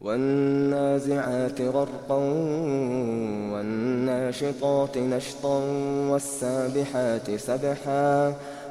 والنازعات غرقا والناشطات نشطا والسابحات سبحا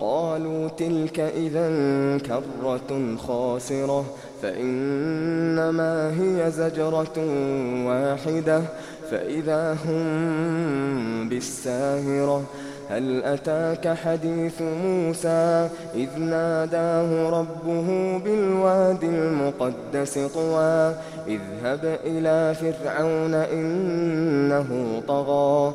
قالوا تلك إذا كرة خاسرة فإنما هي زجرة واحدة فإذا هم بالساهرة. هل أتاك حديث موسى؟ إذ ناداه ربه بالواد المقدس طوى اذهب إلى فرعون إنه طغى.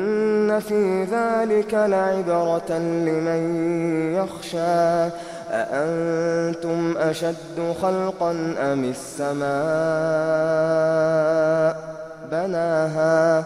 في ذلك لعبرة لمن يخشى أأنتم أشد خلقا أم السماء بناها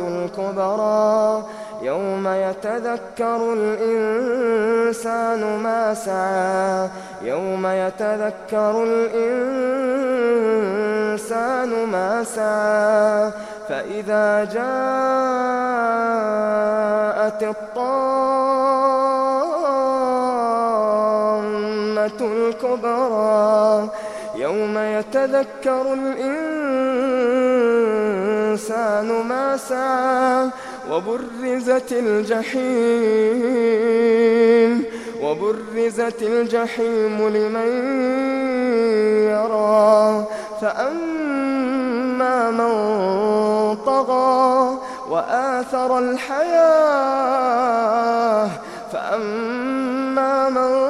الكبرى يوم يتذكر الإنسان ما سعى يوم يتذكر الإنسان ما سعى. فإذا جاءت الطامة الكبرى يوم يتذكر الإنسان ما سعى وبرزت الجحيم وبرزت الجحيم لمن يرى. فأما من طغى وآثر الحياة فأما من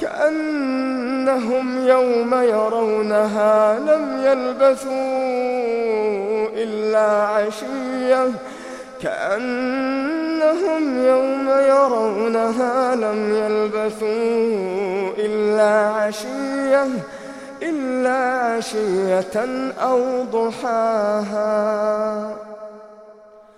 كأنهم يوم يرونها لم يلبثوا إلا عشية. كأنهم يوم يرونها لم يلبثوا إلا عشية إلا عشية أو ضحاها.